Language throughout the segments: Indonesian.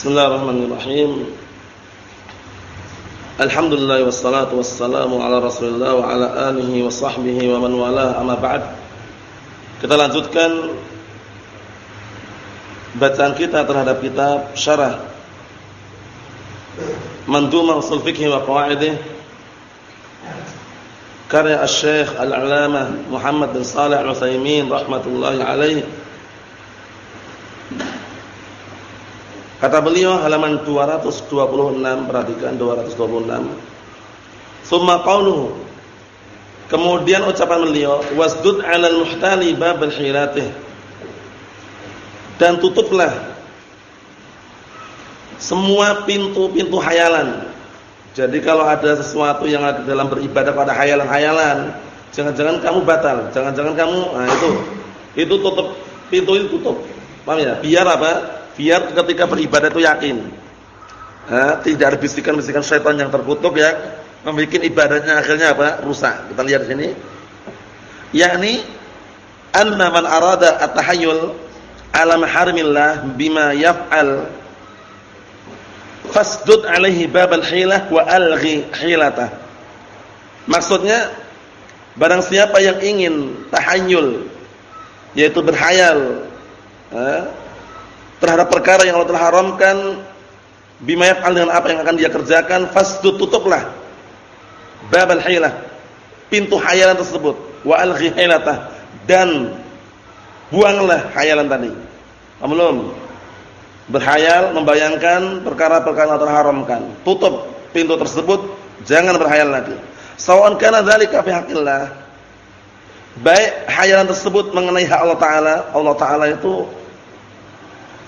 Bismillahirrahmanirrahim. Alhamdulillah wassalatu wassalamu ala Rasulillah wa ala alihi wa sahbihi wa man wala amma ba'd. Kita lanjutkan bacaan kita terhadap kitab Syarah Mandhumah Ushul Fiqh wa Qawaidih karya Asy-Syaikh Al-'Allamah Muhammad bin Shalih Al-Utsaimin rahimatullah alaihi Kata beliau halaman 226 perhatikan 226. Summa qauluhu. Kemudian ucapan beliau wasdud 'alal muhtali babal hiratih. Dan tutuplah semua pintu-pintu hayalan. Jadi kalau ada sesuatu yang ada dalam beribadah pada hayalan-hayalan, jangan-jangan kamu batal, jangan-jangan kamu nah itu itu tutup pintu itu tutup. Paham ya? Biar apa? Biar ketika beribadah itu yakin. Tidak ada bisikan-bisikan syaitan yang terkutuk ya, membuat ibadahnya akhirnya apa? rusak. Kita lihat sini. Yakni anna man arada at-tahayyul ala maharimillah bima yaf'al fasdud alaihi babal hilah wa alghi hilatah. Maksudnya barang siapa yang ingin tahayyul yaitu berhayal terhadap perkara yang Allah telah haramkan bima yaf'al dengan apa yang akan dia kerjakan fasdud tutuplah babal hilah pintu hayalan tersebut wa alghi hilatah dan buanglah hayalan tadi. Belum? Berhayal membayangkan perkara-perkara yang terharamkan tutup pintu tersebut jangan berhayal lagi. Sawan kana dzalika fi haqqillah. Baik hayalan tersebut mengenai hak Allah taala Allah taala itu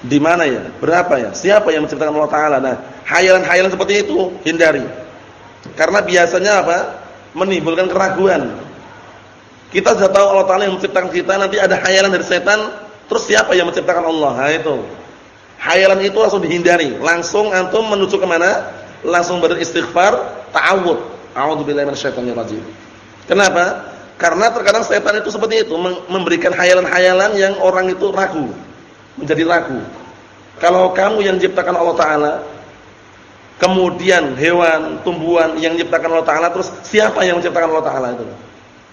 di mana ya? Berapa ya? Siapa yang menciptakan Allah Taala? Nah, hayalan-hayalan seperti itu hindari. Karena biasanya apa? Menimbulkan keraguan. Kita sudah tahu Allah Taala yang menciptakan kita, nanti ada hayalan dari setan, terus siapa yang menciptakan Allah? Nah, itu. Hayalan itu langsung dihindari. Langsung antum menuju ke mana? Langsung beristighfar, ta'awud. A'udzubillahi minasyaitonir rajim. Kenapa? Karena terkadang setan itu seperti itu, memberikan hayalan-hayalan yang orang itu ragu menjadi ragu. Kalau kamu yang ciptakan Allah Taala, kemudian hewan, tumbuhan yang ciptakan Allah Taala, terus siapa yang menciptakan Allah Taala itu?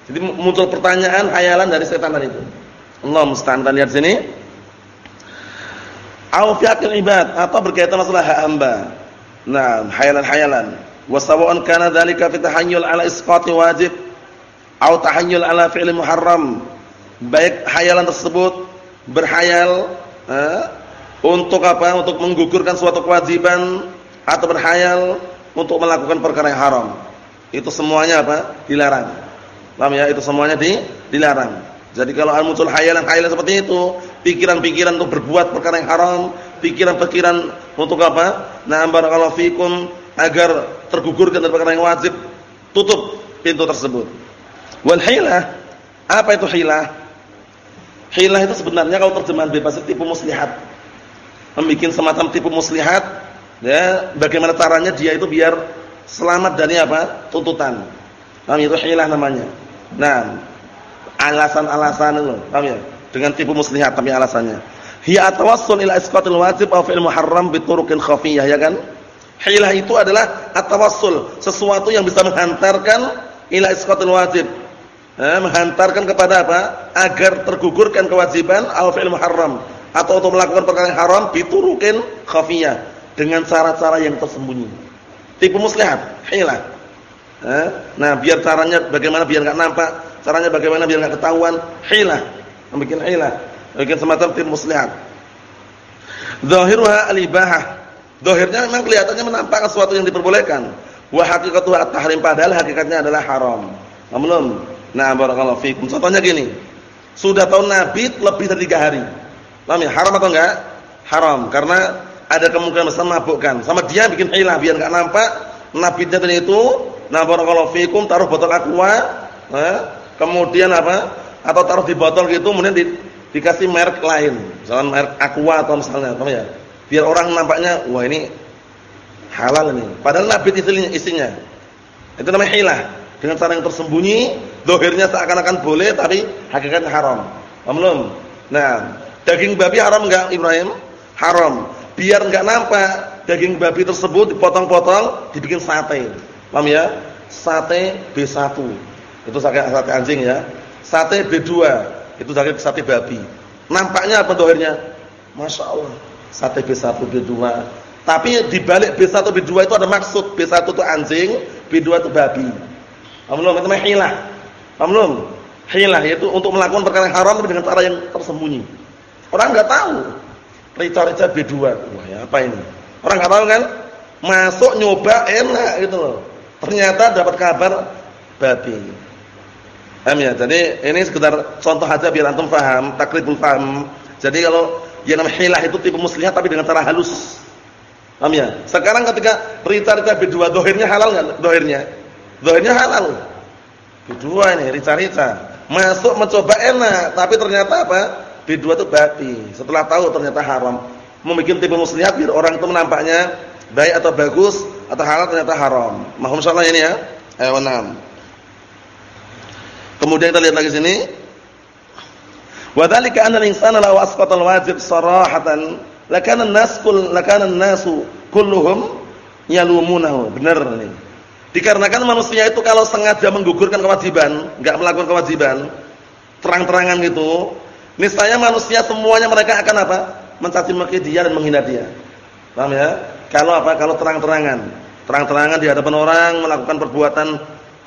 Jadi muncul pertanyaan, hayalan dari setan tadi itu. Allah musta'an. Kita lihat sini. Au fi'il ibad atau berkaitan masalah hak hamba. Nah, hayalan-hayalan. Wasawa'un kana dzalika fi ala isqati wajib au tahayyul ala fi'li muharram. Baik hayalan tersebut berhayal eh, untuk apa? Untuk menggugurkan suatu kewajiban atau berhayal untuk melakukan perkara yang haram. Itu semuanya apa? Dilarang. Paham ya? Itu semuanya di, dilarang. Jadi kalau muncul hayalan-hayalan seperti itu, pikiran-pikiran untuk berbuat perkara yang haram, pikiran-pikiran untuk apa? Nah, barakallahu fikum agar tergugurkan dari perkara yang wajib, tutup pintu tersebut. Wal hilah, apa itu hilah? Hilah itu sebenarnya kalau terjemahan bebas itu tipu muslihat. Membikin semacam tipu muslihat, ya, bagaimana caranya dia itu biar selamat dari apa? tuntutan. Paham itu hilah namanya. Nah, alasan-alasan itu, paham ya? Dengan tipu muslihat tapi alasannya. Hiya atawassul ila isqatil wajib aw fi'il muharram bi turuqin khafiyah, ya kan? Hilah itu adalah atawassul, sesuatu yang bisa menghantarkan ila isqatil wajib, eh, menghantarkan kepada apa? Agar tergugurkan kewajiban al-fi'il muharram atau untuk melakukan perkara yang haram biturukin khafiyah dengan cara-cara yang tersembunyi. Tipu muslihat, hilah. Eh, nah, biar caranya bagaimana biar enggak nampak, caranya bagaimana biar enggak ketahuan, hilah. Membikin hilah, bikin semacam tipu muslihat. Zahiruha al-ibahah. Zahirnya memang kelihatannya menampakkan sesuatu yang diperbolehkan. Wa haqiqatuha at-tahrim padahal hakikatnya adalah haram. Namun Nah, barakallahu fikum. Contohnya gini. Sudah tahu Nabi lebih dari tiga hari. Paham ya? Haram atau enggak? Haram. Karena ada kemungkinan besar mabukkan. Sama dia bikin hilah biar enggak nampak Nabi tadi itu. Nah, barakallahu fikum taruh botol aqua, nah, kemudian apa? Atau taruh di botol gitu kemudian di, dikasih merek lain. Misalnya merek aqua atau misalnya, paham ya? Biar orang nampaknya, wah ini halal ini. Padahal Nabi isinya, isinya. Itu namanya hilah dengan cara yang tersembunyi, dohirnya seakan-akan boleh tapi hakikatnya haram. Belum. Nah, daging babi haram enggak Ibrahim? Haram. biar enggak nampak daging babi tersebut dipotong-potong, dibikin sate. Paham ya? Sate B1. Itu sate, sate anjing ya. Sate B2, itu sate, sate babi. Nampaknya apa dohirnya? Masya Allah. Sate B1, B2. Tapi di balik B1, B2 itu ada maksud. B1 itu anjing, B2 itu babi. Paham belum? Itu namanya hilah. Paham belum? Hilah yaitu untuk melakukan perkara yang haram tapi dengan cara yang tersembunyi. Orang enggak tahu. Rica-rica B2. Wah, ya apa ini? Orang enggak tahu kan? Masuk nyoba enak gitu loh. Ternyata dapat kabar babi. Paham ya? Jadi ini sekedar contoh aja biar antum paham, takribul paham. Jadi kalau yang namanya hilah itu tipe muslihat tapi dengan cara halus. Paham ya? Sekarang ketika rica-rica B2 dohirnya halal enggak dohirnya? Dohirnya halal. B2 ini rica-rica masuk mencoba enak, tapi ternyata apa? B2 itu babi. Setelah tahu ternyata haram. Membuat tipe muslihat biar orang itu menampaknya baik atau bagus atau halal ternyata haram. Mahum insyaallah ini ya. Ayo enam. Kemudian kita lihat lagi sini. Wa dzalika anna al-insana law al-wajib sarahatan lakana an-nas an-nasu kulluhum yalumunahu. Benar ini. Dikarenakan manusia itu kalau sengaja menggugurkan kewajiban, enggak melakukan kewajiban, terang-terangan gitu, niscaya manusia semuanya mereka akan apa? Mencaci maki dia dan menghina dia. Paham ya? Kalau apa? Kalau terang-terangan. Terang-terangan di hadapan orang melakukan perbuatan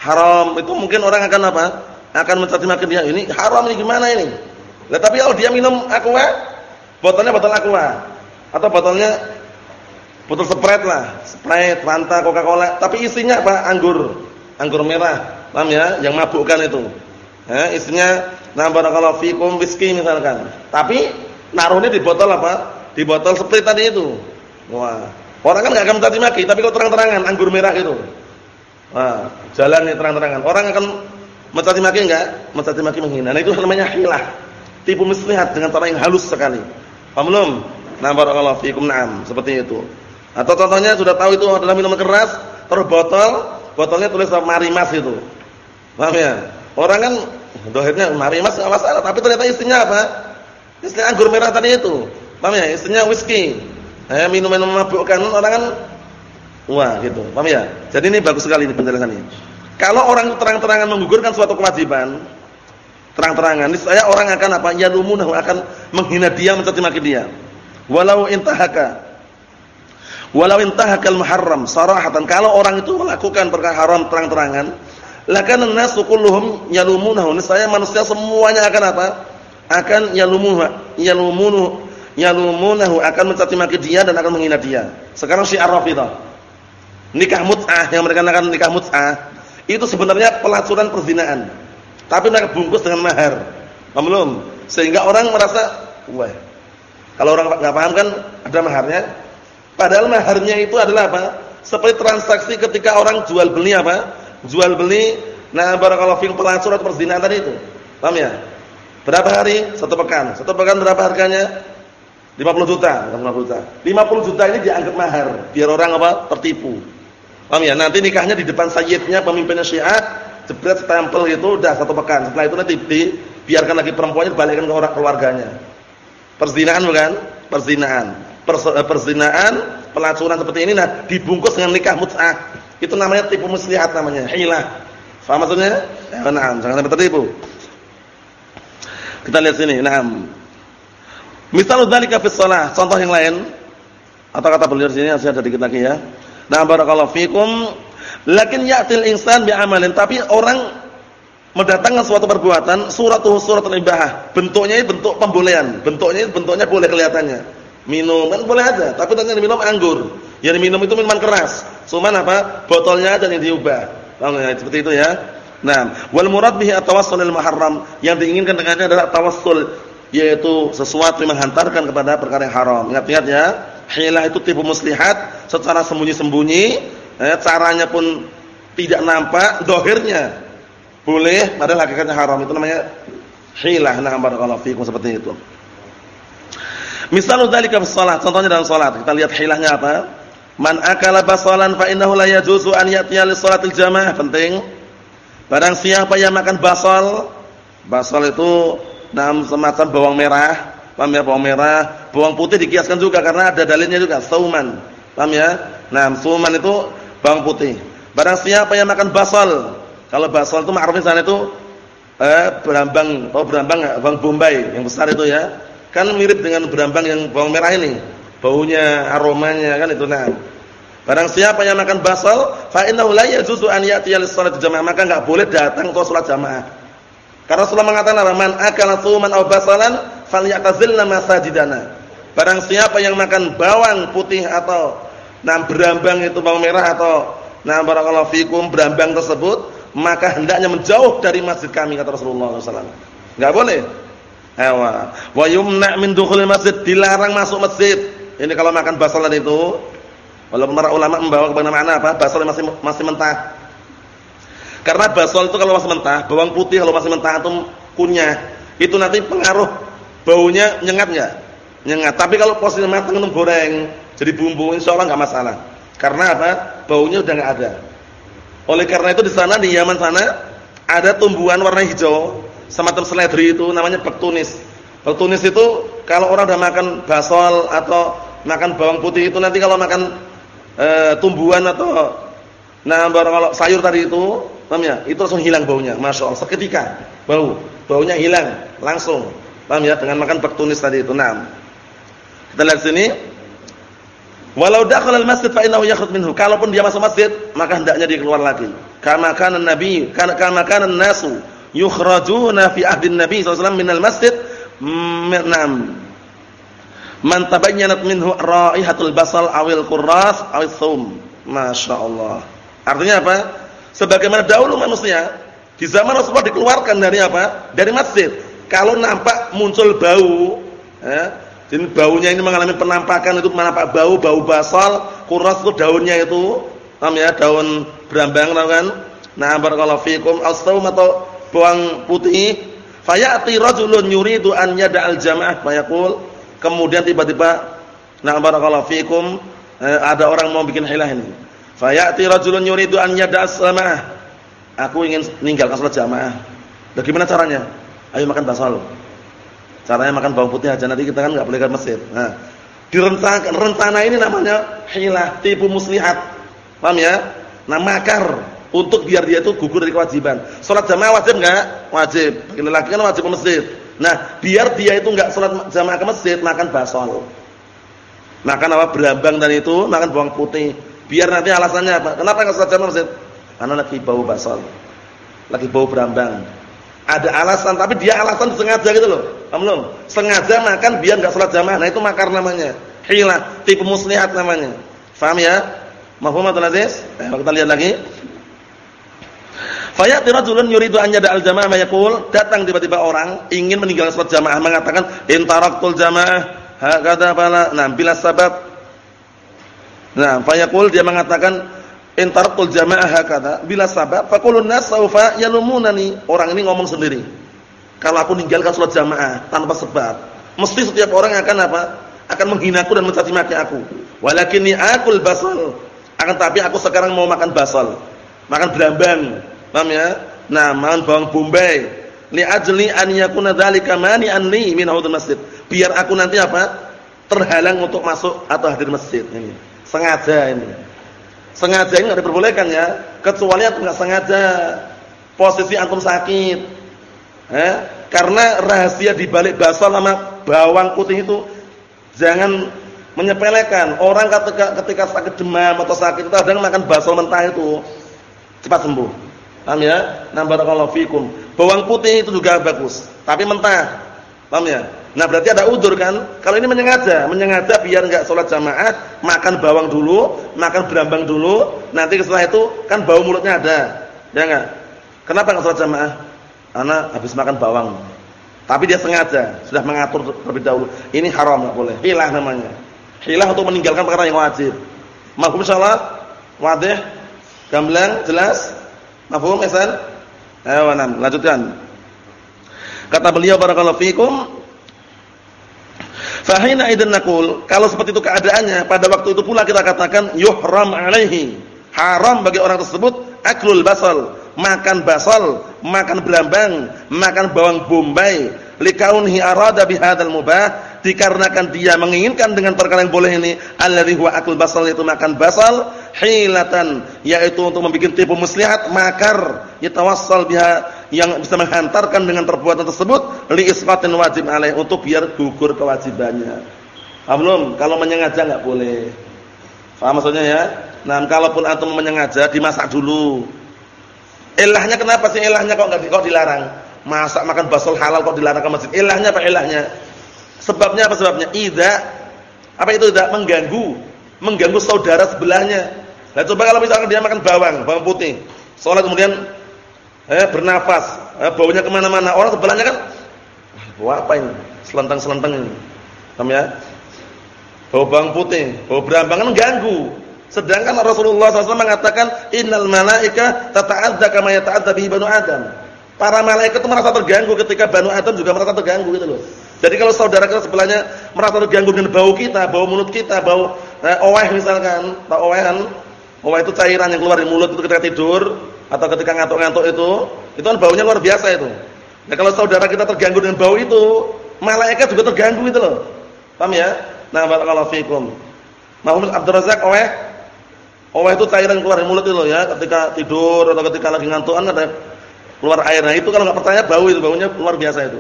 haram, itu mungkin orang akan apa? Akan mencaci maki dia. Ini haram ini gimana ini? Nah, tapi kalau dia minum aqua, botolnya botol aqua atau botolnya botol Sprite lah, Sprite, Fanta, Coca-Cola, tapi isinya apa? Anggur. Anggur merah. Paham ya? Yang mabukkan itu. Ya, isinya nah barakallahu fikum whisky misalkan. Tapi naruhnya di botol apa? Di botol Sprite tadi itu. Wah. Orang kan enggak akan mencaci maki, tapi kalau terang-terangan anggur merah itu. Wah, jalan nih terang-terangan. Orang akan mencaci maki enggak? Mencaci maki menghina. Nah, itu namanya hilah. Tipu muslihat dengan cara yang halus sekali. Paham belum? Nah barakallahu fikum na'am, seperti itu. Atau contohnya sudah tahu itu adalah minuman keras, terus botol, botolnya tulis marimas itu. Paham ya? Orang kan dohirnya marimas enggak masalah, tapi ternyata isinya apa? Isinya anggur merah tadi itu. Paham ya? Isinya whisky. Eh, mabuk kan orang kan wah gitu. Paham ya? Jadi ini bagus sekali ini penjelasannya. Kalau orang terang-terangan menggugurkan suatu kewajiban, terang-terangan, niscaya orang akan apa? Yalumunahu akan menghina dia, mencaci maki dia. Walau intahaka Walau intahakal muharram sarahatan kalau orang itu melakukan perkara haram terang-terangan, lakana an-nasu kulluhum yalumunahu. Saya manusia semuanya akan apa? Akan yalumuhu, yalumunuhu, yalumunahu akan mencaci maki dia dan akan menghina dia. Sekarang syiar Rafidhah. Nikah mut'ah yang mereka katakan nikah mut'ah itu sebenarnya pelacuran perzinaan. Tapi mereka bungkus dengan mahar. Belum? Sehingga orang merasa, wah. Kalau orang enggak paham kan ada maharnya, Padahal maharnya itu adalah apa? Seperti transaksi ketika orang jual beli apa? Jual beli nah barakallahu fiikum pelacur atau perzinahan tadi itu. Paham ya? Berapa hari? Satu pekan. Satu pekan berapa harganya? 50 juta, 50 juta. 50 juta ini dianggap mahar biar orang apa? tertipu. Paham ya? Nanti nikahnya di depan sayyidnya pemimpinnya Syiah, jebret stempel itu udah satu pekan. Setelah itu nanti biarkan lagi perempuannya dibalikkan ke orang keluarganya. Perzinahan bukan? Perzinahan. Eh, perzinaan, pelacuran seperti ini nah dibungkus dengan nikah mut'ah. Itu namanya tipu muslihat namanya, hilah. Faham maksudnya? Ya, na'am, jangan sampai tertipu. Kita lihat sini, na'am. Misal dzalika fi shalah, contoh yang lain. Atau kata beliau di sini ada dikit lagi ya. Nah, barakallahu fikum. Lakin ya'til insan bi'amalin, tapi orang mendatangkan suatu perbuatan suratuhu suratul ibahah. Bentuknya bentuk pembolehan, bentuknya bentuknya boleh kelihatannya. Minum kan boleh aja, tapi ternyata minum anggur. Yang minum itu minuman keras. Cuman apa? Botolnya aja yang diubah. Ya? Seperti itu ya. Nah, wal murad bihi at-tawassul muharram. Yang diinginkan dengannya adalah tawassul, yaitu sesuatu yang menghantarkan kepada perkara yang haram. Ingat-ingat ya, hilah itu tipu muslihat secara sembunyi-sembunyi, eh, caranya pun tidak nampak, dohirnya boleh, padahal hakikatnya haram. Itu namanya hilah. Nah, barakallahu fikum seperti itu. Misalnya dzalika fi shalah, contohnya dalam salat. Kita lihat hilahnya apa? Man akala basalan fa innahu la yajuzu an ya'tiya li salatil jamaah. Penting. Barang siapa yang makan basal, basal itu dalam semacam bawang merah, Paham ya? Bawang merah, bawang putih dikiaskan juga karena ada dalilnya juga, sauman. Paham ya? Nah, sauman itu bawang putih. Barang siapa yang makan basal, kalau basal itu ma'rufin sana itu eh berambang, oh berambang bawang bombay yang besar itu ya. Kan mirip dengan berambang yang bawang merah ini. Baunya, aromanya kan itu nah. Barang siapa yang makan basal, fa innahu la yajuzu an ya'tiya lis-salati jamaah, maka enggak boleh datang untuk salat jamaah. Karena Rasulullah mengatakan, "Man akala thuman aw basalan falyatazilna masajidana." Barang siapa yang makan bawang putih atau nah berambang itu bawang merah atau nah barakallahu fikum berambang tersebut, maka hendaknya menjauh dari masjid kami kata Rasulullah SAW. Enggak boleh. Ewa. Wa yumna min dukhulil masjid, dilarang masuk masjid. Ini kalau makan basalan itu Walaupun para ulama membawa kepada mana apa? Basol masih masih mentah. Karena basol itu kalau masih mentah, bawang putih kalau masih mentah itu kunyah, itu nanti pengaruh baunya nyengat enggak? Nyengat. Tapi kalau posisi matang itu goreng, jadi bumbu insyaallah enggak masalah. Karena apa? Baunya udah enggak ada. Oleh karena itu di sana di Yaman sana ada tumbuhan warna hijau semacam seledri itu namanya bektunis. Bektunis itu kalau orang udah makan basol atau makan bawang putih itu nanti kalau makan e, tumbuhan atau nah kalau sayur tadi itu, paham ya? Itu langsung hilang baunya, Masya Allah, seketika bau, baunya hilang langsung. Paham ya? Dengan makan bektunis tadi itu. Nah. Kita lihat sini. Walau dakhala al-masjid fa innahu yakhruj minhu. Kalaupun dia masuk masjid, maka hendaknya dia keluar lagi. Kama kana nabi, kama kana nasu yukhrajuna fi ahdi nabi wasallam minal masjid. Nam Man tabayyanat minhu raihatul basal awil qurras awil thum. Masyaallah. Artinya apa? Sebagaimana dahulu manusia di zaman Rasulullah dikeluarkan dari apa? Dari masjid. Kalau nampak muncul bau, ya, jadi baunya ini mengalami penampakan itu menampak bau, bau basal, qurras itu daunnya itu, paham ya? Daun berambang kan? Nah, barakallahu fikum as-sawm atau bawang putih. Fayati rajulun yuridu an yada'al jama'ah fayaqul. Kemudian tiba-tiba na barakallahu fikum. Eh, ada orang mau bikin hilah ini. Fayati rajulun yuridu an yada'as salamah aku ingin meninggalkan salat jamaah. Bagaimana caranya? Ayo makan basal caranya makan bawang putih aja. Nanti kita kan enggak boleh ke masjid. Nah direncanakan rencana ini namanya hilah tipu muslihat. Paham ya? Nah makar untuk biar dia itu gugur dari kewajiban salat jamaah wajib enggak wajib bagi lelaki kan wajib ke masjid Nah, biar dia itu enggak salat jamaah ke masjid, makan basol. Makan apa? Berambang dan itu, makan bawang putih. Biar nanti alasannya apa? Kenapa enggak salat jamaah masjid? Karena lagi bau basol. Lagi bau berambang. Ada alasan, tapi dia alasan sengaja gitu loh. Paham? Sengaja makan biar enggak salat jamaah. Nah, itu makar namanya. Hilah, tipu muslihat namanya. Paham ya? Mafhum atau Aziz? Eh, kita lihat lagi. Fayati rajulun yuridu an yada'al jamaah mayaqul, datang tiba-tiba orang ingin meninggalkan salat jamaah mengatakan in taraktul jamaah hakada fala. Nah, bila sabab Nah, fayaqul dia mengatakan in taraktul jamaah hakada bila sabab faqulun nas saufa yalumunani. Orang ini ngomong sendiri. Kalau aku meninggalkan salat jamaah tanpa sebab, mesti setiap orang akan apa? Akan menghinaku dan mencaci maki aku. Walakinni akul basal. Akan tapi aku sekarang mau makan basal. Makan berambang Paham ya? Nah, bawang bombay. Li ajli an yakuna dzalika mani'an li min haudul masjid. Biar aku nanti apa? Terhalang untuk masuk atau hadir masjid ini. Sengaja ini. Sengaja ini enggak diperbolehkan ya, kecuali aku enggak sengaja posisi antum sakit. Eh? Karena rahasia di balik bakso sama bawang putih itu jangan menyepelekan. Orang ketika ketika sakit demam atau sakit itu kadang makan bakso mentah itu cepat sembuh. Paham ya? Nah barakallahu fikum. Bawang putih itu juga bagus, tapi mentah. Paham ya? Nah berarti ada udur kan? Kalau ini menyengaja, menyengaja biar enggak sholat jamaah, makan bawang dulu, makan berambang dulu, nanti setelah itu kan bau mulutnya ada. Ya enggak? Kenapa enggak sholat jamaah? Karena habis makan bawang. Tapi dia sengaja, sudah mengatur terlebih dahulu. Ini haram enggak boleh. Hilah namanya. Hilah untuk meninggalkan perkara yang wajib. Mahfum insyaallah? Wadih? Gamblang? Jelas? Mafhum Ihsan? Ayo, lanjutkan. Kata beliau barakallahu fikum Fahina idzan naqul, kalau seperti itu keadaannya, pada waktu itu pula kita katakan yuhram alaihi. Haram bagi orang tersebut aklul basal, makan basal, makan belambang, makan bawang bombay, likaunhi arada bihadzal mubah dikarenakan dia menginginkan dengan perkara yang boleh ini alladhi huwa akul basal itu makan basal hilatan yaitu untuk membuat tipu muslihat makar yatawassal biha yang bisa menghantarkan dengan perbuatan tersebut li isqatin wajib alaih untuk biar gugur kewajibannya. Paham Kalau menyengaja enggak boleh. Paham maksudnya ya? Nah, kalaupun antum menyengaja dimasak dulu. Ilahnya kenapa sih ilahnya kok enggak kok dilarang? Masak makan basal halal kok dilarang ke masjid. Ilahnya apa ilahnya? Sebabnya apa sebabnya? Idza apa itu tidak mengganggu, mengganggu saudara sebelahnya. Nah, coba kalau misalkan dia makan bawang, bawang putih, sholat kemudian eh bernafas, eh, baunya ke mana mana orang sebelahnya kan bau apa ini? Selentang-selentang ini. Paham ya? Bau bawang putih, bau berambang kan. Sedangkan Rasulullah SAW mengatakan innal malaika tata'adza kama yata'adza bihi banu Adam. Para malaikat itu merasa terganggu ketika banu Adam juga merasa terganggu gitu loh. Jadi kalau saudara kita sebelahnya merasa terganggu dengan bau kita, bau mulut kita, bau eh, oweh misalkan, atau owehan, oweh itu cairan yang keluar dari mulut itu ketika tidur atau ketika ngantuk-ngantuk itu, itu kan baunya luar biasa itu. Nah kalau saudara kita terganggu dengan bau itu, malaikat juga terganggu itu loh. Paham ya? Nah, barakallahu fikum. Muhammad Abdul Razak oweh Oweh itu cairan keluar dari mulut itu loh ya, ketika tidur atau ketika lagi ngantukan ada keluar air. Nah, itu kalau enggak percaya bau itu, baunya luar biasa itu.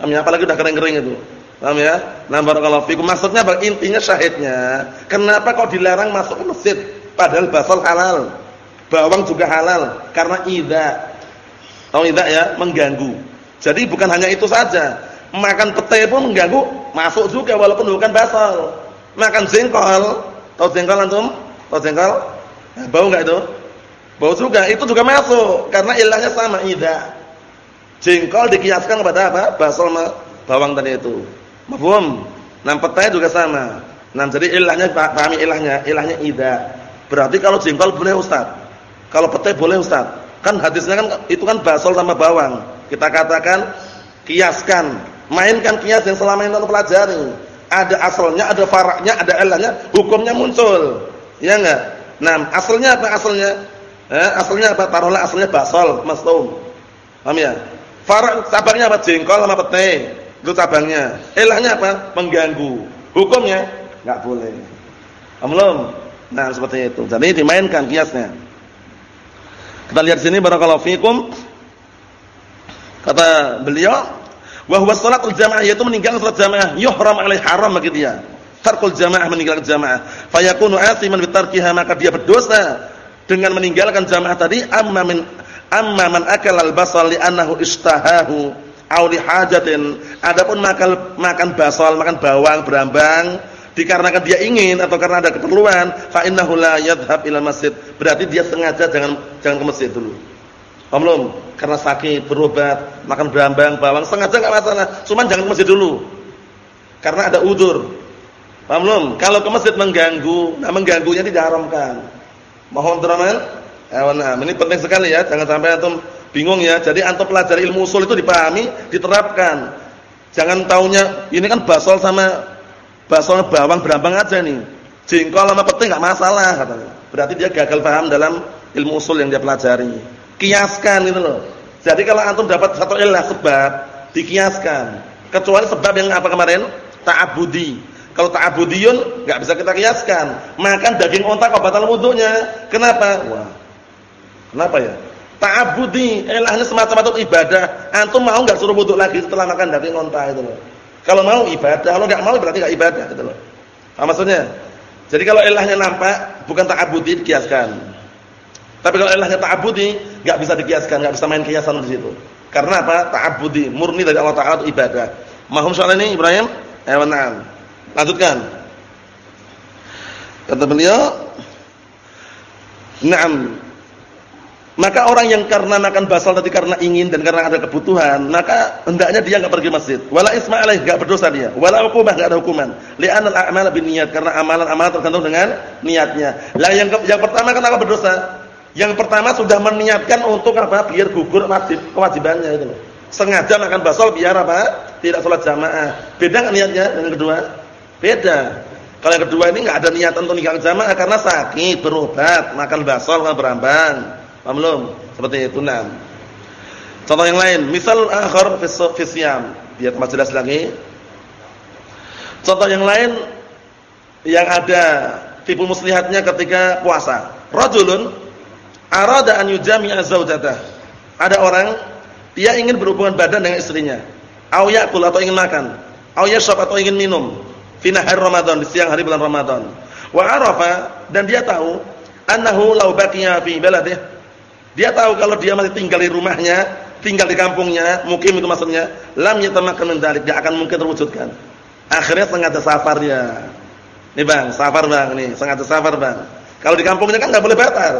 Paham ya? Apalagi udah kering-kering itu. Paham ya? Nah, barakallahu fikum. Maksudnya intinya syahidnya, kenapa kok dilarang masuk ke masjid padahal basal halal? Bawang juga halal karena idza. Tahu idza ya? Mengganggu. Jadi bukan hanya itu saja. Makan pete pun mengganggu, masuk juga walaupun bukan basal. Makan jengkol, tahu jengkol antum? Tahu jengkol? Bau enggak itu? Bau juga, itu juga masuk karena ilahnya sama idza. Jengkol dikiaskan kepada apa? Basal bawang tadi itu. Mafhum? Nah, petai juga sama. Nah, jadi ilahnya pahami ilahnya, ilahnya ida. Berarti kalau jengkol boleh Ustaz. Kalau petai boleh Ustaz. Kan hadisnya kan itu kan basal sama bawang. Kita katakan kiaskan, mainkan kias yang selama ini kita pelajari. Ada asalnya, ada faraknya, ada ilahnya, hukumnya muncul. Ya enggak? Nah, asalnya apa asalnya? Eh, asalnya apa? Taruhlah asalnya basal, mastum. Paham ya? Farak cabangnya apa? Jengkol sama pete. Itu cabangnya. Ilahnya apa? Mengganggu. Hukumnya enggak boleh. Amlum. Nah, seperti itu. Jadi dimainkan kiasnya. Kita lihat sini barakallahu fikum. Kata beliau, wa huwa shalatul jamaah yaitu meninggalkan salat jamaah yuhram alaihi haram bagi dia. Tarkul jamaah meninggalkan jamaah. Fayakunu asiman bi tarkiha maka dia berdosa dengan meninggalkan jamaah tadi amma min Amma man akala al-basal li'annahu istahahu aw li hajatin. Adapun makan makan basal, makan bawang, berambang dikarenakan dia ingin atau karena ada keperluan, fa innahu la yadhhab ila masjid. Berarti dia sengaja jangan jangan ke masjid dulu. Paham belum? Karena sakit, berobat, makan berambang, bawang sengaja enggak masalah. Cuman jangan ke masjid dulu. Karena ada udur. Paham belum? Kalau ke masjid mengganggu, nah mengganggunya tidak haramkan. Mohon teraman Eh, nah, ini penting sekali ya, jangan sampai antum bingung ya. Jadi antum pelajari ilmu usul itu dipahami, diterapkan. Jangan taunya ini kan basol sama basol bawang berambang aja nih. Jengkol sama pete enggak masalah katanya. Berarti dia gagal paham dalam ilmu usul yang dia pelajari. Kiaskan itu loh. Jadi kalau antum dapat satu ilah sebab, dikiaskan. Kecuali sebab yang apa kemarin? Ta'abudi. Kalau ta'abudiyun enggak bisa kita kiaskan. Makan daging onta kok batal wudunya. Kenapa? Wah, Kenapa ya? Ta'abudi, elahnya semata-mata ibadah. Antum mau enggak suruh wudu lagi setelah makan daging onta itu loh. Kalau mau ibadah, kalau enggak mau berarti enggak ibadah gitu loh. Apa maksudnya? Jadi kalau elahnya nampak bukan ta'abudi dikiaskan. Tapi kalau elahnya ta'abudi enggak bisa dikiaskan, enggak bisa main kiasan di situ. Karena apa? Ta'abudi, murni dari Allah Taala ibadah. Mahum soal ini Ibrahim? Eh, na'am. Lanjutkan. Kata beliau, "Na'am, maka orang yang karena makan basal tadi karena ingin dan karena ada kebutuhan, maka hendaknya dia enggak pergi masjid. Wala isma'alaih enggak berdosa dia. Wala hukumah enggak ada hukuman. Li'anal a'mal niat karena amalan-amalan tergantung dengan niatnya. Lah yang yang pertama kenapa berdosa? Yang pertama sudah meniatkan untuk apa? Biar gugur wajib kewajibannya itu. Sengaja makan basal biar apa? Tidak sholat jamaah. Beda enggak niatnya dengan kedua? Beda. Kalau yang kedua ini enggak ada niatan untuk nikah jamaah karena sakit, berobat, makan basal, makan berambang. Paham belum? Seperti itu nah. Contoh yang lain, misal akhar fi biar tambah jelas lagi. Contoh yang lain yang ada tipu muslihatnya ketika puasa. Rajulun arada an yujami'a zaujatah. Ada orang dia ingin berhubungan badan dengan istrinya. Au ya'kul atau ingin makan, au yashrab atau ingin minum fi nahar Ramadan di siang hari bulan Ramadan. Wa arafa dan dia tahu annahu law baqiya fi baladih. Dia tahu kalau dia masih tinggal di rumahnya, tinggal di kampungnya, mukim itu maksudnya, lam yatamakan min dzalik, dia akan mungkin terwujudkan. Akhirnya sengaja safar dia. Nih Bang, safar Bang nih, sengaja safar Bang. Kalau di kampungnya kan enggak boleh batal.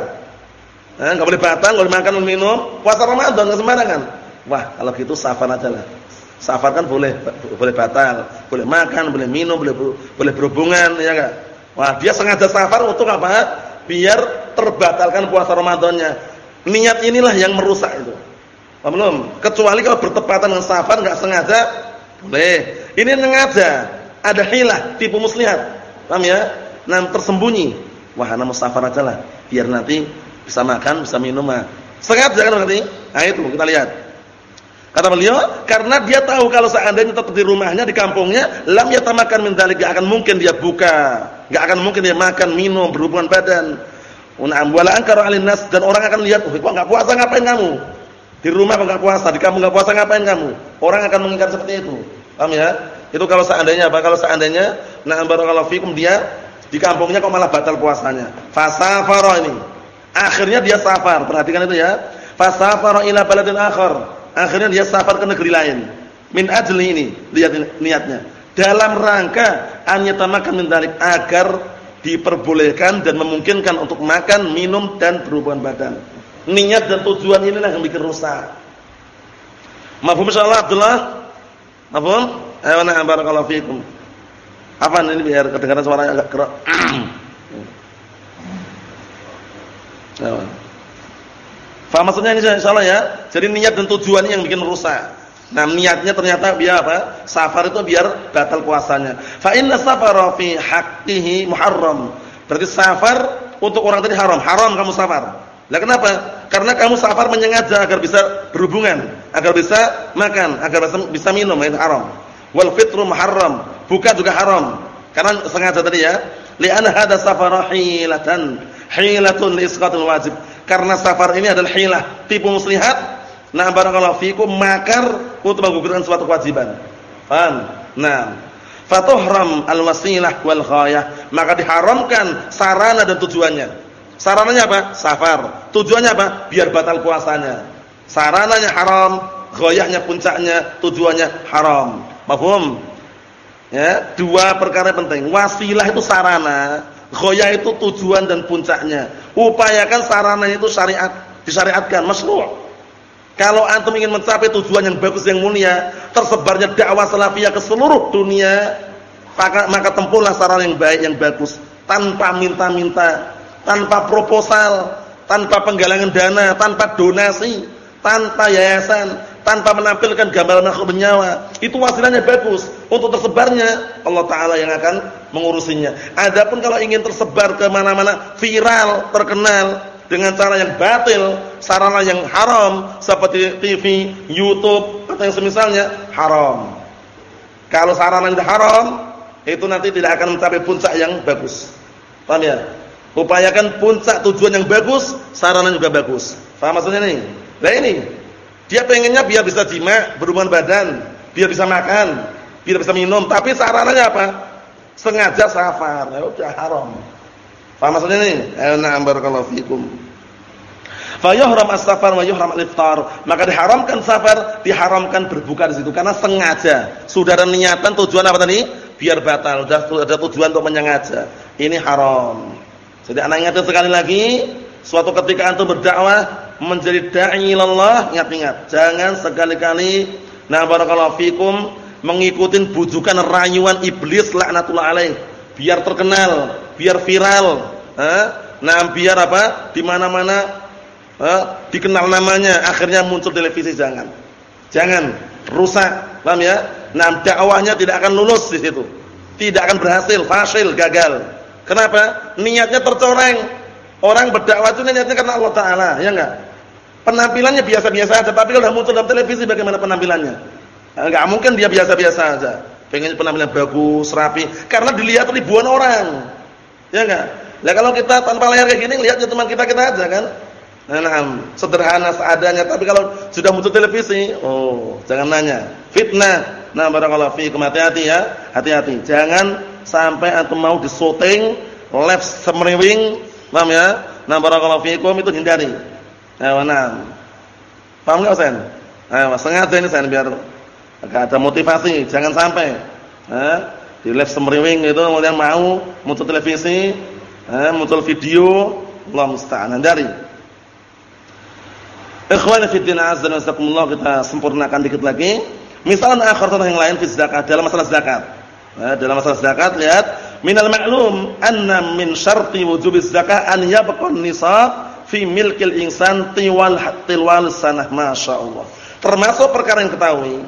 Eh, enggak boleh batal, enggak boleh makan minum, puasa Ramadan enggak sembarangan. Wah, kalau gitu safar aja lah. Safar kan boleh boleh batal, boleh makan, boleh minum, boleh boleh berhubungan, ya enggak? Wah, dia sengaja safar untuk apa? Biar terbatalkan puasa Ramadannya. Niat inilah yang merusak itu. Paham belum? Kecuali kalau bertepatan dengan safar enggak sengaja, boleh. Ini sengaja, ada hilah, tipu muslihat. Paham ya? Nah, tersembunyi. Wah, ana safar aja lah, biar nanti bisa makan, bisa minum. Sengaja kan nanti? Nah, itu kita lihat. Kata beliau, karena dia tahu kalau seandainya tetap di rumahnya, di kampungnya, lam yatamakan min enggak akan mungkin dia buka, enggak akan mungkin dia makan, minum, berhubungan badan. Un'am wala ankara 'alin dan orang akan lihat, "Oh, kok puasa ngapain kamu?" Di rumah kok enggak puasa, di kampung enggak puasa ngapain kamu? Orang akan mengingkar seperti itu. Paham ya? Itu kalau seandainya apa? Kalau seandainya na'am barakallahu fikum dia di kampungnya kok malah batal puasanya. Fasafara ini. Akhirnya dia safar. Perhatikan itu ya. Fasafara ila baladin akhar. Akhirnya dia safar ke negeri lain. Min ajli ini, lihat niatnya. Dalam rangka an yatamakan min agar diperbolehkan dan memungkinkan untuk makan, minum dan berhubungan badan. Niat dan tujuan inilah yang bikin rusak. Mafhum insyaallah Abdullah? Mafhum? Ayo nah barakallahu fikum. Apa ini biar kedengaran suaranya agak kerak. Ayo. Faham maksudnya ini insyaallah ya. Jadi niat dan tujuan yang bikin rusak. Nah, niatnya ternyata biar apa? Safar itu biar batal puasanya. Fa inna safara fi haqqihi muharram. Berarti safar untuk orang tadi haram. Haram kamu safar. Lah kenapa? Karena kamu safar menyengaja agar bisa berhubungan, agar bisa makan, agar bisa, minum, itu haram. Wal fitru muharram. Buka juga haram. Karena sengaja tadi ya. Li'anna hadza safara hilatan. Hilatun li isqatil wajib. Karena safar ini adalah hilah, tipu muslihat. Nah, barakallahu fikum makar untuk menggugurkan suatu kewajiban. Paham? Nah, fatuhram al-wasilah wal ghayah. Maka diharamkan sarana dan tujuannya. Sarananya apa? Safar. Tujuannya apa? Biar batal puasanya. Sarananya haram, ghayahnya puncaknya, tujuannya haram. Paham? Ya, dua perkara penting. Wasilah itu sarana, ghayah itu tujuan dan puncaknya. Upayakan sarananya itu syariat, disyariatkan, masyru'. Kalau antum ingin mencapai tujuan yang bagus yang mulia, tersebarnya dakwah salafiyah ke seluruh dunia, maka, maka tempuhlah sarana yang baik yang bagus tanpa minta-minta, tanpa proposal, tanpa penggalangan dana, tanpa donasi, tanpa yayasan, tanpa menampilkan gambaran makhluk bernyawa. Itu wasilahnya bagus. Untuk tersebarnya Allah taala yang akan mengurusinya. Adapun kalau ingin tersebar ke mana-mana viral, terkenal dengan cara yang batil, sarana yang haram seperti TV, YouTube atau yang semisalnya haram. Kalau sarana yang haram, itu nanti tidak akan mencapai puncak yang bagus. Paham ya? Upayakan puncak tujuan yang bagus, sarana juga bagus. Paham maksudnya nih? Nah ini, dia pengennya biar bisa jima, berhubungan badan, biar bisa makan, biar bisa minum, tapi sarananya apa? Sengaja safar, ya udah haram. Paham maksudnya nih? Ayo na'am barakallahu fikum. Fa yuhram as-safar wa yuhram al-iftar. Maka diharamkan safar, diharamkan berbuka di situ karena sengaja. Sudah ada niatan tujuan apa tadi? Biar batal. Sudah ada tujuan untuk menyengaja. Ini haram. Jadi anak ingatkan sekali lagi, suatu ketika antum berdakwah menjadi dai ilallah, ingat-ingat, jangan sekali-kali nah barakallahu fikum mengikuti bujukan rayuan iblis laknatullah alaih biar terkenal, biar viral, eh? nah biar apa? Di mana-mana eh? dikenal namanya, akhirnya muncul televisi jangan. Jangan rusak, paham ya? Nah, dakwahnya tidak akan lulus di situ. Tidak akan berhasil, fasil, gagal. Kenapa? Niatnya tercoreng. Orang berdakwah itu niatnya karena Allah taala, ya enggak? Penampilannya biasa-biasa aja, tapi kalau sudah muncul dalam televisi bagaimana penampilannya? Enggak mungkin dia biasa-biasa aja. Pengen penampilan bagus, rapi karena dilihat ribuan orang. Ya enggak? Nah kalau kita tanpa layar kayak gini lihat teman kita kita aja kan. Nah, sederhana seadanya tapi kalau sudah muncul televisi, oh, jangan nanya. Fitnah. Nah, barakallahu fiikum hati-hati ya. Hati-hati. Jangan sampai antum mau disyuting live semriwing, paham ya? Nah, barakallahu fiikum itu hindari. Nah, nah. Paham enggak, Ustaz? Nah, sengaja ini saya biar agak ada motivasi, jangan sampai eh, di live semriwing itu kemudian mau muncul televisi, eh, muncul video, Allah musta'an dari. Ikhwan fi din azza wa jalla kita sempurnakan dikit lagi. Misalnya akhir contoh yang lain fi zakat dalam masalah zakat. Eh, dalam masalah zakat lihat minal ma'lum anna min syarti wujubiz zakat an yabqa nisab fi milkil insan tiwal tilwal sanah masyaallah. Termasuk perkara yang ketahui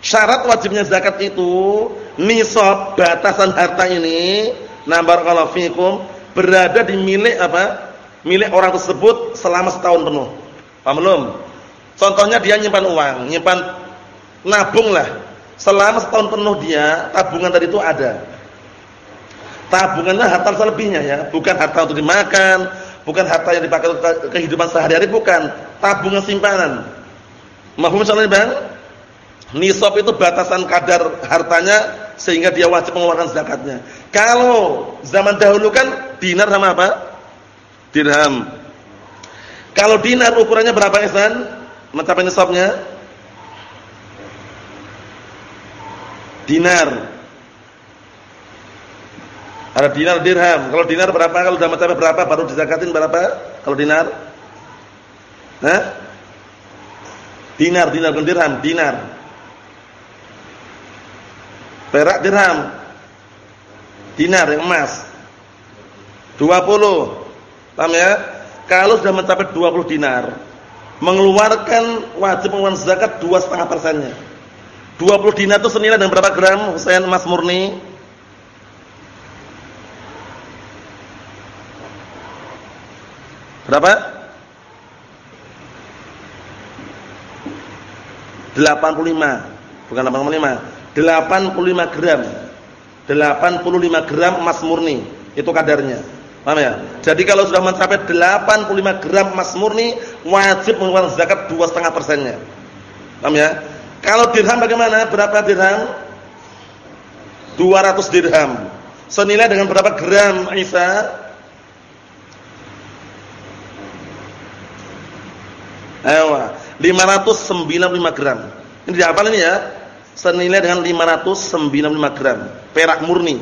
Syarat wajibnya zakat itu nisab batasan harta ini nah barakallahu fikum berada di milik apa? Milik orang tersebut selama setahun penuh. Paham belum? Contohnya dia nyimpan uang, nyimpan nabung lah. Selama setahun penuh dia tabungan tadi itu ada. Tabungannya harta selebihnya ya, bukan harta untuk dimakan, bukan harta yang dipakai untuk kehidupan sehari-hari bukan, tabungan simpanan. Mahfum soalnya Bang? Nisab itu batasan kadar hartanya sehingga dia wajib mengeluarkan zakatnya. Kalau zaman dahulu kan dinar sama apa? Dirham. Kalau dinar ukurannya berapa Ihsan? Mencapai nisabnya? Dinar. Ada dinar dirham. Kalau dinar berapa? Kalau sudah mencapai berapa baru dizakatin berapa? Kalau dinar? Hah? Dinar, dinar bukan dirham, dinar. Perak dirham. Dinar yang emas. 20. Paham ya? Kalau sudah mencapai 20 dinar, mengeluarkan wajib mengeluarkan zakat 2,5 persennya. 20 dinar itu senilai dengan berapa gram Husain emas murni? Berapa? 85. Bukan 85. 85 gram. 85 gram emas murni. Itu kadarnya. Paham ya? Jadi kalau sudah mencapai 85 gram emas murni, wajib mengeluarkan zakat 2,5 persennya. Paham ya? Kalau dirham bagaimana? Berapa dirham? 200 dirham. Senilai dengan berapa gram Isa? Ayo, 595 gram. Ini dihafal ini ya? Senilai dengan 595 gram. Perak murni.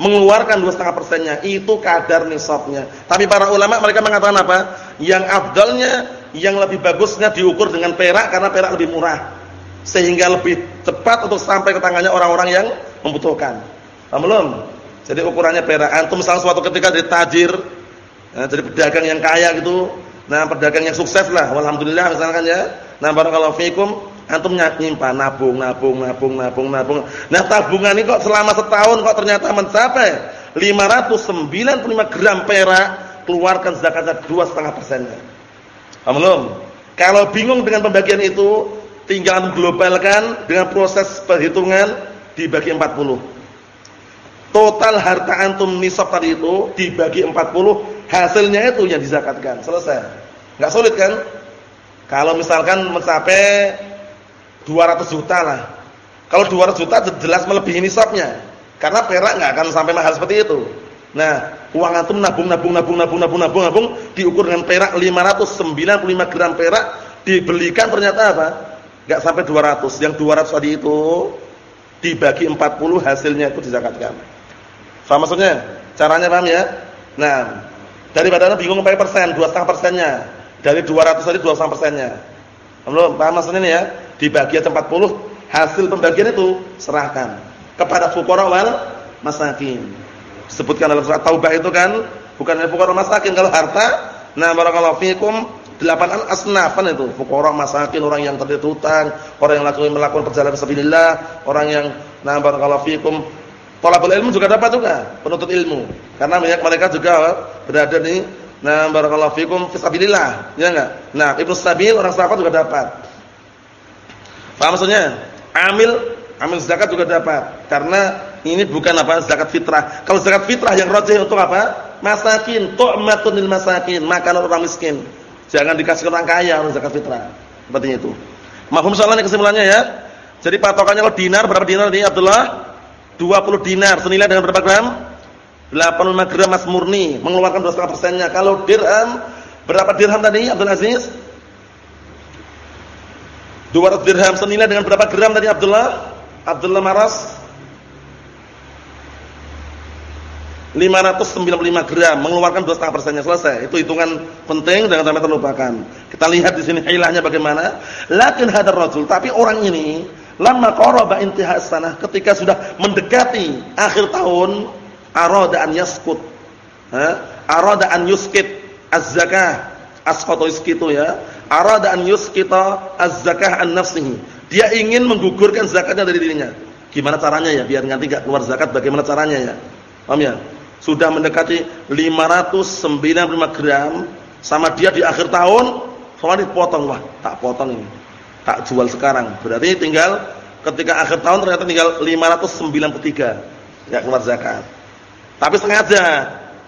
Mengeluarkan 2,5 persennya. Itu kadar nisabnya. Tapi para ulama mereka mengatakan apa? Yang afdalnya yang lebih bagusnya diukur dengan perak karena perak lebih murah. Sehingga lebih cepat untuk sampai ke tangannya orang-orang yang membutuhkan. Paham belum? Jadi ukurannya perak. Antum misalnya suatu ketika jadi tajir ya, jadi pedagang yang kaya gitu nah pedagang yang sukses lah alhamdulillah misalkan ya nah barakallahu fiikum Antum nyimpan nabung, nabung, nabung, nabung, nabung. Nah, tabungan ini kok selama setahun kok ternyata mencapai 595 gram perak, keluarkan zakatnya 2,5 persennya. Paham belum? Kalau bingung dengan pembagian itu, tinggal globalkan dengan proses perhitungan dibagi 40. Total harta antum nisab tadi itu dibagi 40, hasilnya itu yang dizakatkan. Selesai. Enggak sulit kan? Kalau misalkan mencapai 200 juta lah. Kalau 200 juta jelas melebihi nisabnya. Karena perak nggak akan sampai mahal seperti itu. Nah, uang antum nabung nabung nabung nabung nabung nabung nabung diukur dengan perak 595 gram perak dibelikan ternyata apa? Enggak sampai 200. Yang 200 tadi itu dibagi 40 hasilnya itu dizakatkan. Paham maksudnya? Caranya paham ya? Nah, daripada bingung pakai persen, 2,5 persennya. Dari 200 tadi 2,5 persennya. Belum paham maksudnya ini ya? Dibagi 40 hasil pembagian itu serahkan kepada fuqara wal masakin. Sebutkan dalam surat Taubah itu kan bukan fuqara masakin kalau harta. Nah, barakallahu fikum delapan asnafan itu fuqara masakin orang yang terlilit hutang, orang yang melakukan melakukan perjalanan sabilillah, orang yang nah barakallahu fikum Tolabul ilmu juga dapat juga penuntut ilmu. Karena banyak mereka juga berada di Nah, barakallahu fikum fisabilillah, ya enggak? Nah, Ibnu Sabil orang sahabat juga dapat. Paham maksudnya? Amil amil zakat juga dapat karena ini bukan apa zakat fitrah. Kalau zakat fitrah yang rajih untuk apa? Masakin, tu'matun lil masakin, makan orang miskin. Jangan dikasih orang kaya untuk zakat fitrah. Seperti itu. Mahfum soalnya kesimpulannya ya. Jadi patokannya kalau dinar berapa dinar nih Abdullah? 20 dinar senilai dengan berapa gram? 85 gram emas murni mengeluarkan 2,5 persennya. Kalau dirham berapa dirham tadi Abdul Aziz? 200 dirham senilai dengan berapa gram tadi Abdullah? Abdullah Maras 595 gram mengeluarkan 2,5 persennya selesai. Itu hitungan penting jangan sampai terlupakan. Kita lihat di sini hilahnya bagaimana. Lakin hadar rajul, tapi orang ini lama qaraba intihas sanah ketika sudah mendekati akhir tahun arada an yaskut. Ha? Arada an yuskit az-zakah. Asqata yuskitu ya. Arada an yuskita az-zakah an nafsihi. Dia ingin menggugurkan zakatnya dari dirinya. Gimana caranya ya biar nanti enggak keluar zakat bagaimana caranya ya? Paham ya? sudah mendekati 595 gram sama dia di akhir tahun soalnya potong wah tak potong ini tak jual sekarang berarti tinggal ketika akhir tahun ternyata tinggal 593 nggak keluar zakat tapi sengaja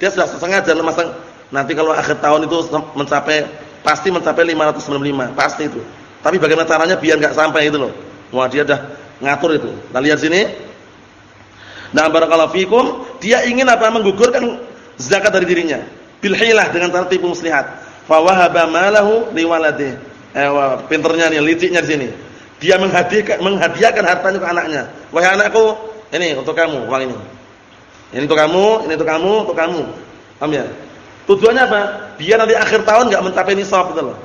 dia sudah sengaja memasang nanti kalau akhir tahun itu mencapai pasti mencapai 595 pasti itu tapi bagaimana caranya biar nggak sampai itu loh wah dia dah ngatur itu kita lihat sini Nah, barakallahu fikum, dia ingin apa? Menggugurkan zakat dari dirinya. Bil hilah dengan cara tipu muslihat. Fa wahaba malahu liwaladih. Eh, pinternya nih, liciknya di sini. Dia menghadiahkan menghadiahkan hartanya ke anaknya. Wahai anakku, ini untuk kamu uang ini. Ini untuk kamu, ini untuk kamu, untuk kamu. Paham ya? Tujuannya apa? Biar nanti akhir tahun enggak mencapai nisab gitu loh.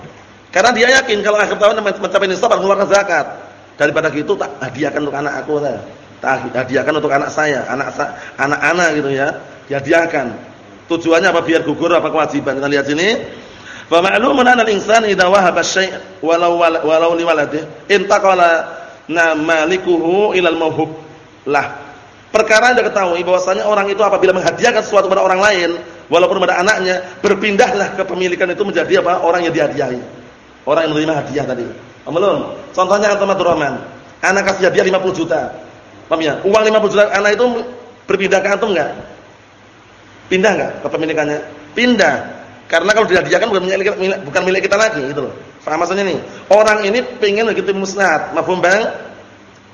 Karena dia yakin kalau akhir tahun mencapai nisab harus mengeluarkan zakat. Daripada gitu tak hadiahkan untuk anak aku saya hadiahkan untuk anak saya, anak anak-anak gitu ya. Dihadiahkan. Tujuannya apa? Biar gugur apa kewajiban. Kita lihat sini. Fa ma'lumun anna al-insan idza wahaba syai' walau walau li waladihi intaqala na malikuhu ila al-mawhub lah. Perkara yang diketahui bahwasanya orang itu apabila menghadiahkan sesuatu kepada orang lain walaupun pada anaknya, berpindahlah kepemilikan itu menjadi apa? Orang yang dihadiahi. Orang yang menerima hadiah tadi. Belum. Contohnya antum Rahman. Anak kasih hadiah 50 juta. Paham ya? Uang 50 juta anak itu berpindah ke antum enggak? Pindah enggak kepemilikannya? Pindah. Karena kalau dihadiahkan bukan milik bukan milik kita lagi gitu loh. Paham maksudnya nih? Orang ini pengen begitu musnad. Mafhum, Bang?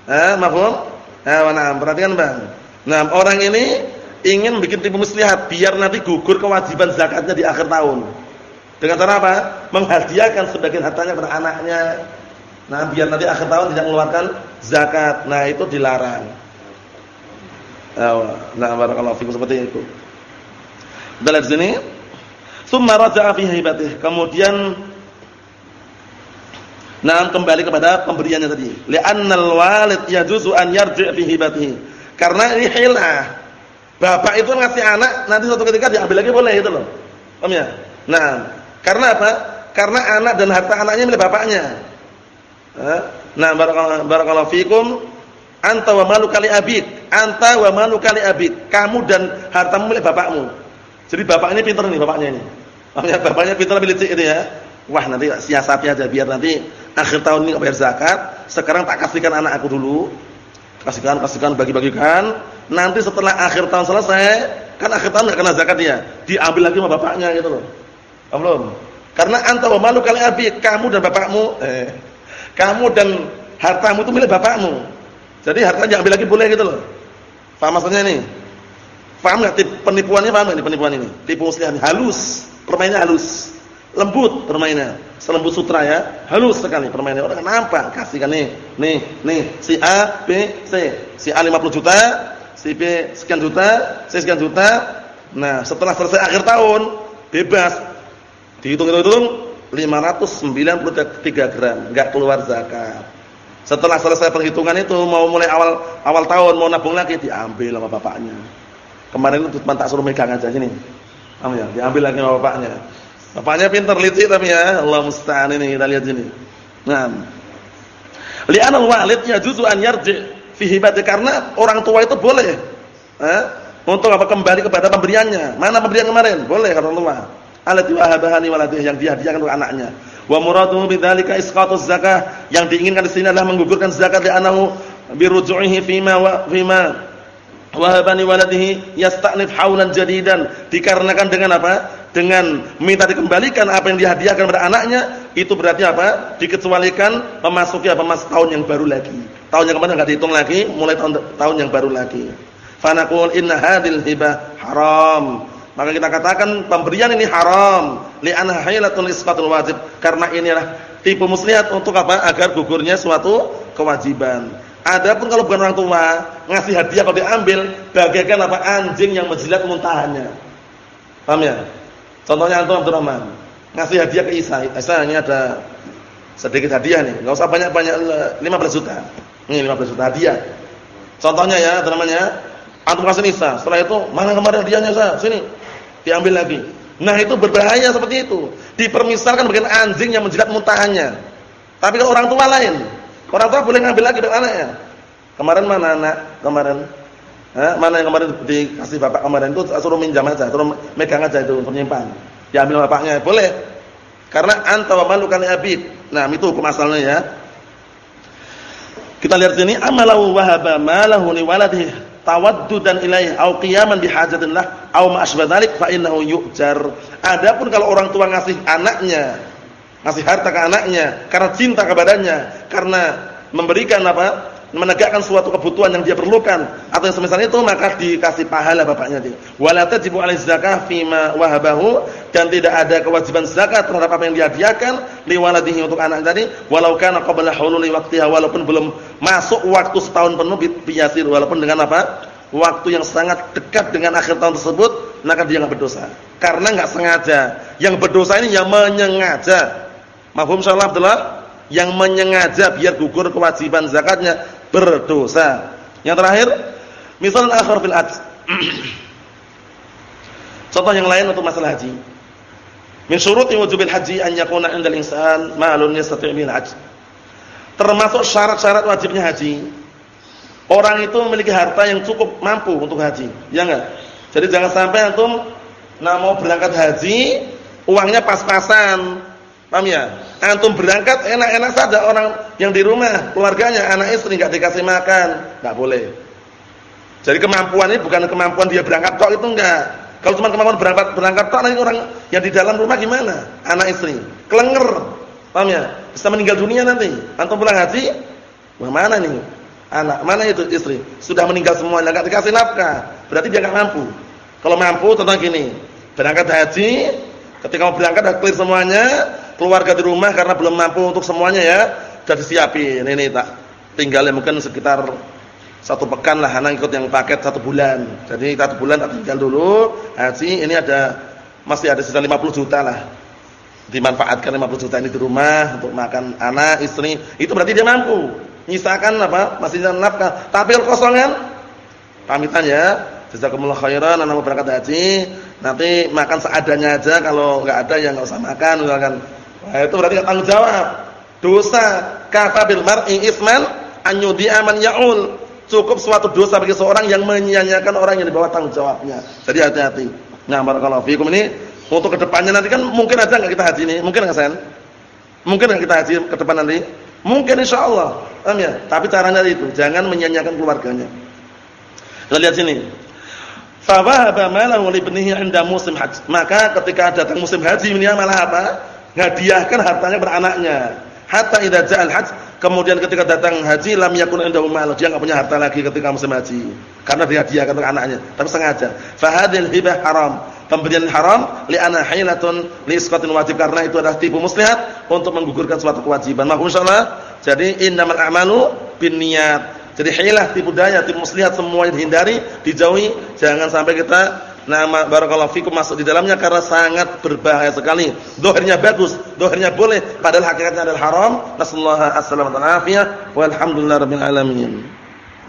Eh, mafhum? Eh, mana? Perhatikan, Bang. Nah, orang ini ingin bikin tipu muslihat biar nanti gugur kewajiban zakatnya di akhir tahun. Dengan cara apa? Menghadiahkan sebagian hartanya kepada anaknya, Nah, biar nanti akhir tahun tidak mengeluarkan zakat. Nah, itu dilarang. Nah, barakallahu fikum seperti itu. Lihat sini. Tsumma raja'a fi hibatih. Kemudian nah kembali kepada pemberiannya tadi. Li'annal walid yajuzu an yarji' fi hibatihi. Karena ini hilah. Bapak itu ngasih anak, nanti suatu ketika diambil lagi boleh itu loh. Paham ya? Nah, karena apa? Karena anak dan harta anaknya milik bapaknya. Nah, barakallahu barakallahu fikum. Anta wa malu kali abid. Anta wa malu kali abid. Kamu dan hartamu milik bapakmu. Jadi bapak ini pintar nih bapaknya ini. Makanya bapaknya pintar milik itu ya. Wah, nanti siasati aja biar nanti akhir tahun ini bayar zakat. Sekarang tak kasihkan anak aku dulu. Kasihkan, kasihkan, bagi-bagikan. Nanti setelah akhir tahun selesai, kan akhir tahun enggak kena zakat dia. Diambil lagi sama bapaknya gitu loh. Belum. Karena anta malu kali abid. Kamu dan bapakmu eh kamu dan hartamu itu milik bapakmu. Jadi harta diambil lagi boleh gitu loh. Paham maksudnya ini? Paham enggak penipuannya paham enggak penipuan ini? Tipu muslihan halus, permainnya halus. Lembut permainnya, selembut sutra ya. Halus sekali permainnya. Orang nampak, kasihkan nih. Nih, nih si A, B, C. Si A 50 juta, si B sekian juta, C sekian juta. Nah, setelah selesai akhir tahun, bebas. Dihitung-hitung 593 gram, enggak keluar zakat. Setelah selesai perhitungan itu mau mulai awal awal tahun mau nabung lagi diambil sama bapaknya. Kemarin itu cuma tak suruh megang aja sini. Paham ya? Diambil lagi sama bapaknya. Bapaknya pintar licik tapi ya, Allah musta'an ini kita lihat sini. Nah. Li'an al-walid yajuzu an yarji fi hibati karena orang tua itu boleh eh, untuk apa kembali kepada pemberiannya. Mana pemberian kemarin? Boleh kata Allah allati wahabahani waladih yang dihadiahkan untuk anaknya. Wa muraduhu bidzalika isqatuz zakah. Yang diinginkan di sini adalah menggugurkan zakat li'annahu biruju'ihi fima wa fima wahabani waladihi yasta'nif haulan jadidan. Dikarenakan dengan apa? Dengan minta dikembalikan apa yang dihadiahkan kepada anaknya, itu berarti apa? Dikecualikan memasuki apa? Mas tahun yang baru lagi. Tahun yang kemarin enggak dihitung lagi, mulai tahun tahun yang baru lagi. Fanaqul inna hadhil hibah haram. Maka kita katakan pemberian ini haram li'anha hailatul isqatul wajib karena ini adalah tipu muslihat untuk apa? Agar gugurnya suatu kewajiban. Adapun kalau bukan orang tua, ngasih hadiah kalau diambil bagaikan apa? Anjing yang menjilat muntahannya. Paham ya? Contohnya antum Abdurrahman, ngasih hadiah ke Isa. Isa ini ada sedikit hadiah nih, enggak usah banyak-banyak 15 juta. Ini 15 juta hadiah. Contohnya ya, namanya antum kasih Isa. Setelah itu, mana kemarin hadiahnya Sa? Sini diambil lagi. Nah itu berbahaya seperti itu. Dipermisalkan bagian anjing yang menjilat muntahannya. Tapi kalau orang tua lain, orang tua boleh ngambil lagi dari anaknya. Kemarin mana anak? Kemarin, eh, mana yang kemarin dikasih bapak kemarin itu suruh minjam aja, suruh megang aja itu penyimpan. Diambil bapaknya, boleh. Karena anta wa malukan abid. Nah itu hukum asalnya ya. Kita lihat sini amalahu wahaba malahu li waladihi tawaddudan ilaih au qiyaman bihajatillah au ma asbah dzalik fa innahu yu'jar. Adapun kalau orang tua ngasih anaknya, ngasih harta ke anaknya karena cinta kepadanya, karena memberikan apa? menegakkan suatu kebutuhan yang dia perlukan atau yang semisal itu maka dikasih pahala bapaknya dia. Wala tajibu alaihi zakah fima wahabahu dan tidak ada kewajiban zakat terhadap apa yang dihadiahkan li waladihi untuk anak tadi walau kana qabla hululi waqtiha walaupun belum masuk waktu setahun penuh biasir walaupun dengan apa? waktu yang sangat dekat dengan akhir tahun tersebut maka dia enggak berdosa. Karena enggak sengaja. Yang berdosa ini yang menyengaja. Mafhum insyaallah Abdullah? Yang menyengaja biar gugur kewajiban zakatnya berdosa. Yang terakhir, misal akhir fil hajj. Contoh yang lain untuk masalah haji. Min syuruti wujubil haji an yakuna 'inda al-insan ma'lun yastati' al-hajj. Termasuk syarat-syarat wajibnya haji. Orang itu memiliki harta yang cukup mampu untuk haji. Ya enggak? Jadi jangan sampai antum nah mau berangkat haji, uangnya pas-pasan. Paham ya? Antum berangkat enak-enak saja orang yang di rumah, keluarganya, anak istri enggak dikasih makan, enggak boleh. Jadi kemampuan ini bukan kemampuan dia berangkat tok itu enggak. Kalau cuma kemampuan berangkat berangkat tok nanti orang yang di dalam rumah gimana? Anak istri. Kelenger. Paham ya? Bisa meninggal dunia nanti. Antum pulang haji, mana nih? Anak, mana itu istri? Sudah meninggal semuanya, enggak dikasih nafkah. Berarti dia enggak mampu. Kalau mampu tentang gini, berangkat haji, ketika mau berangkat sudah clear semuanya, keluarga di rumah karena belum mampu untuk semuanya ya, sudah disiapin. Ini tak tinggalnya mungkin sekitar satu pekan lah anak ikut yang paket satu bulan. Jadi satu bulan tak tinggal dulu haji. Ini ada masih ada sisa 50 juta lah. Dimanfaatkan 50 juta ini di rumah untuk makan anak, istri. Itu berarti dia mampu. Nyisakan apa? Masih nafkah. Tapi kosongan pamitan ya. Jazakumullah khairan anak berangkat haji, nanti makan seadanya aja kalau enggak ada ya enggak usah makan misalkan. Nah, itu berarti tanggung jawab. Dosa kafa bil mar'i isman an ya'ul. Cukup suatu dosa bagi seorang yang menyia-nyiakan orang yang di bawah tanggung jawabnya. Jadi hati-hati. Nah, barakallahu fikum ini untuk ke depannya nanti kan mungkin aja enggak kita haji ini, mungkin enggak Sen? Mungkin enggak kita haji ke depan nanti? Mungkin insyaallah. Paham ya? Tapi caranya itu, jangan menyia-nyiakan keluarganya. Kita lihat sini. Fa wahaba malahu li ibnihi 'inda musim haji. Maka ketika datang musim haji dia malah apa? hadiahkan hartanya beranaknya. Hatta idza ja'al hajj, kemudian ketika datang haji lam yakun indahu mal, dia enggak punya harta lagi ketika musim haji. Karena dihadiahkan untuk anaknya, tapi sengaja. Fa hadhil hibah haram. Pemberian haram li'anna hilatun li isqatin wajib karena itu adalah tipu muslihat untuk menggugurkan suatu kewajiban. Maka insyaallah jadi innamal a'malu binniyat. Jadi hilah tipu daya, tipu muslihat semuanya dihindari, dijauhi, jangan sampai kita nama barakallahu fikum masuk di dalamnya karena sangat berbahaya sekali. Dohirnya bagus, dohirnya boleh, padahal hakikatnya adalah haram. Nasallahu alaihi wasallam walhamdulillah rabbil alamin.